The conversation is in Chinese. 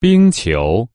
冰球。